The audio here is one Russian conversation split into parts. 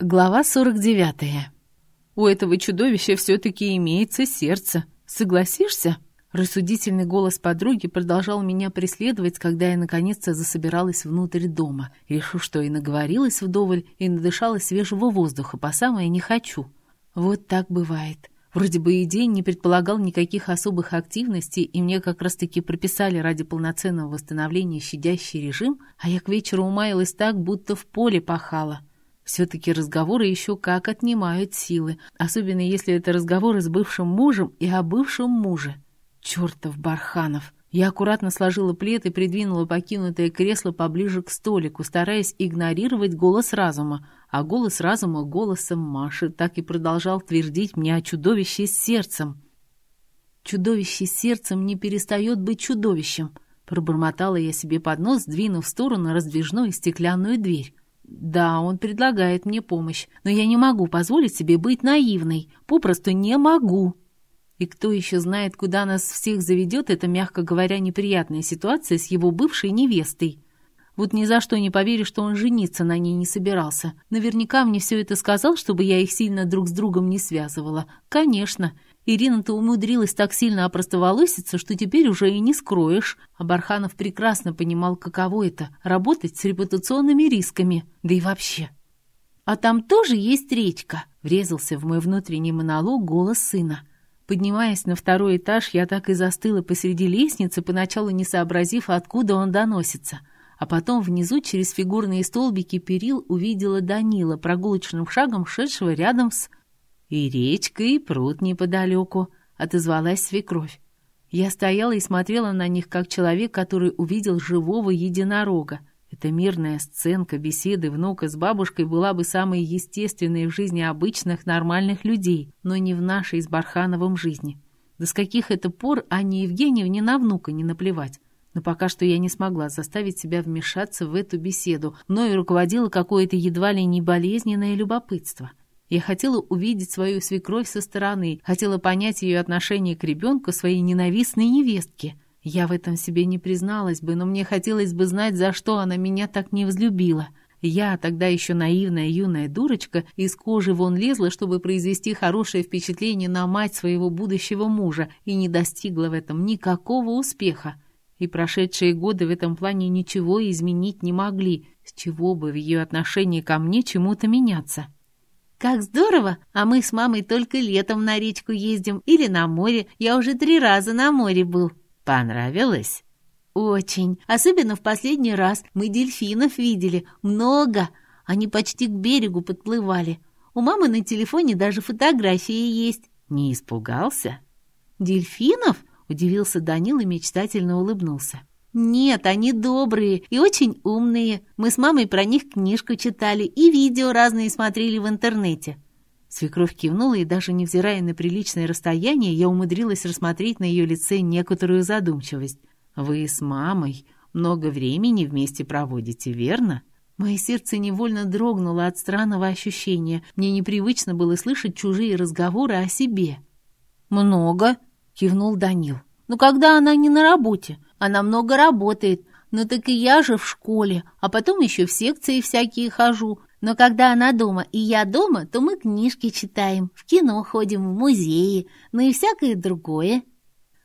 Глава 49. У этого чудовища все-таки имеется сердце. Согласишься? Рассудительный голос подруги продолжал меня преследовать, когда я наконец-то засобиралась внутрь дома. Решу, что и наговорилась вдоволь, и надышалась свежего воздуха, по самое не хочу. Вот так бывает. Вроде бы и день не предполагал никаких особых активностей, и мне как раз-таки прописали ради полноценного восстановления щадящий режим, а я к вечеру умаялась так, будто в поле пахала. Все-таки разговоры еще как отнимают силы, особенно если это разговоры с бывшим мужем и о бывшем муже. Чертов Барханов! Я аккуратно сложила плед и придвинула покинутое кресло поближе к столику, стараясь игнорировать голос разума, а голос разума голосом Маши так и продолжал твердить мне о чудовище с сердцем. «Чудовище с сердцем не перестает быть чудовищем», пробормотала я себе под нос, сдвинув в сторону раздвижную стеклянную дверь. Да, он предлагает мне помощь, но я не могу позволить себе быть наивной. Попросту не могу. И кто еще знает, куда нас всех заведет эта, мягко говоря, неприятная ситуация с его бывшей невестой. Вот ни за что не поверю, что он жениться на ней не собирался. Наверняка мне все это сказал, чтобы я их сильно друг с другом не связывала. Конечно. Ирина-то умудрилась так сильно опростоволоситься, что теперь уже и не скроешь. А Барханов прекрасно понимал, каково это — работать с репутационными рисками. Да и вообще. «А там тоже есть речка», — врезался в мой внутренний монолог голос сына. Поднимаясь на второй этаж, я так и застыла посреди лестницы, поначалу не сообразив, откуда он доносится. А потом внизу через фигурные столбики перил увидела Данила, прогулочным шагом шедшего рядом с «И речка, и пруд неподалеку», — отозвалась свекровь. Я стояла и смотрела на них, как человек, который увидел живого единорога. Эта мирная сценка беседы внука с бабушкой была бы самой естественной в жизни обычных нормальных людей, но не в нашей с Бархановым жизни. До с каких это пор Анне Евгеньевне на внука не наплевать. Но пока что я не смогла заставить себя вмешаться в эту беседу, но и руководило какое-то едва ли не болезненное любопытство. Я хотела увидеть свою свекровь со стороны, хотела понять ее отношение к ребенку своей ненавистной невестке. Я в этом себе не призналась бы, но мне хотелось бы знать, за что она меня так не взлюбила. Я, тогда еще наивная юная дурочка, из кожи вон лезла, чтобы произвести хорошее впечатление на мать своего будущего мужа, и не достигла в этом никакого успеха. И прошедшие годы в этом плане ничего изменить не могли, с чего бы в ее отношении ко мне чему-то меняться. «Как здорово! А мы с мамой только летом на речку ездим или на море. Я уже три раза на море был». «Понравилось?» «Очень. Особенно в последний раз. Мы дельфинов видели. Много. Они почти к берегу подплывали. У мамы на телефоне даже фотографии есть». «Не испугался?» «Дельфинов?» — удивился Данил и мечтательно улыбнулся. «Нет, они добрые и очень умные. Мы с мамой про них книжку читали и видео разные смотрели в интернете». Свекровь кивнула, и даже невзирая на приличное расстояние, я умудрилась рассмотреть на ее лице некоторую задумчивость. «Вы с мамой много времени вместе проводите, верно?» Мое сердце невольно дрогнуло от странного ощущения. Мне непривычно было слышать чужие разговоры о себе. «Много», — кивнул Данил. «Но когда она не на работе? Она много работает. Ну так и я же в школе, а потом еще в секции всякие хожу. Но когда она дома и я дома, то мы книжки читаем, в кино ходим, в музеи, ну и всякое другое».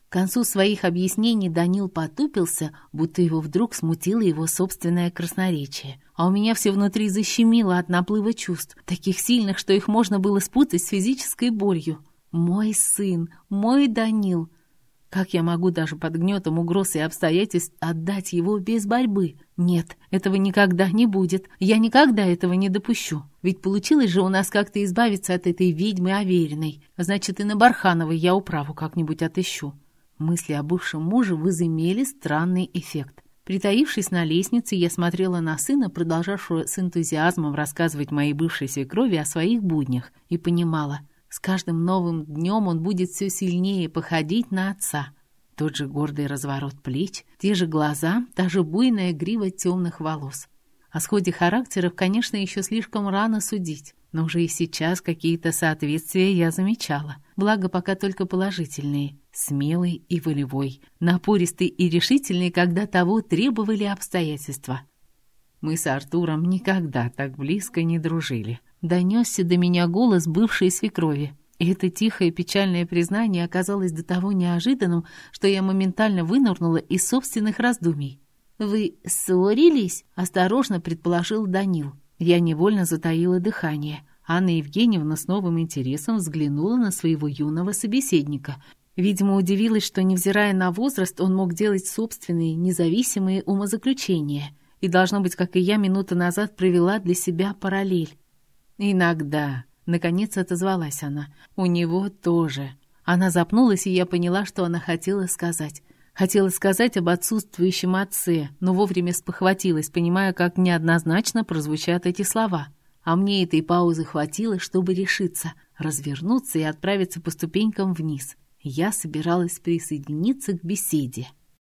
К концу своих объяснений Данил потупился, будто его вдруг смутило его собственное красноречие. А у меня все внутри защемило от наплыва чувств, таких сильных, что их можно было спутать с физической болью. «Мой сын, мой Данил, как я могу даже под гнетом угроз и обстоятельств отдать его без борьбы? Нет, этого никогда не будет. Я никогда этого не допущу. Ведь получилось же у нас как-то избавиться от этой ведьмы Авериной. Значит, и на Бархановой я управу как-нибудь отыщу. Мысли о бывшем муже возымели странный эффект. Притаившись на лестнице, я смотрела на сына, продолжавшего с энтузиазмом рассказывать моей бывшей свекрови о своих буднях, и понимала — с каждым новым днем он будет все сильнее походить на отца. Тот же гордый разворот плеч, те же глаза, та же буйная грива темных волос. О сходе характеров, конечно, еще слишком рано судить, но уже и сейчас какие-то соответствия я замечала. Благо, пока только положительные. Смелый и волевой, напористый и решительный, когда того требовали обстоятельства. Мы с Артуром никогда так близко не дружили. Донесся до меня голос бывшей свекрови. И это тихое печальное признание оказалось до того неожиданным, что я моментально вынырнула из собственных раздумий. «Вы ссорились?» — осторожно предположил Данил. Я невольно затаила дыхание. Анна Евгеньевна с новым интересом взглянула на своего юного собеседника. Видимо, удивилась, что, невзирая на возраст, он мог делать собственные, независимые умозаключения. И, должно быть, как и я минуту назад провела для себя параллель. «Иногда», — наконец отозвалась она, — «у него тоже». Она запнулась, и я поняла, что она хотела сказать. Хотела сказать об отсутствующем отце, но вовремя спохватилась, понимая, как неоднозначно прозвучат эти слова. А мне этой паузы хватило, чтобы решиться, развернуться и отправиться по ступенькам вниз. Я собиралась присоединиться к беседе.